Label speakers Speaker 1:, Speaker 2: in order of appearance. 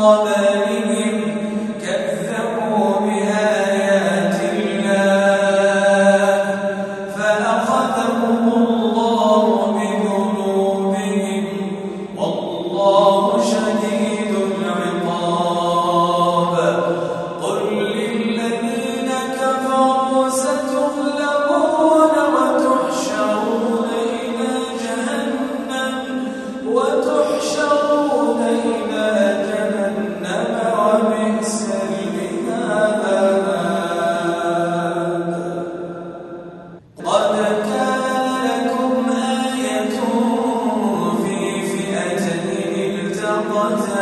Speaker 1: قبل